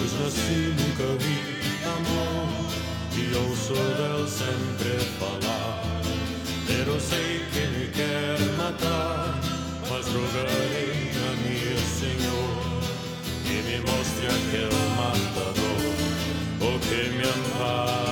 Pois nasci, nunca vi amor e ouço dele sempre falar. Eu sei que me quer matar, mas rogarei a meu Senhor que me mostre aquele matador, o que me ampara.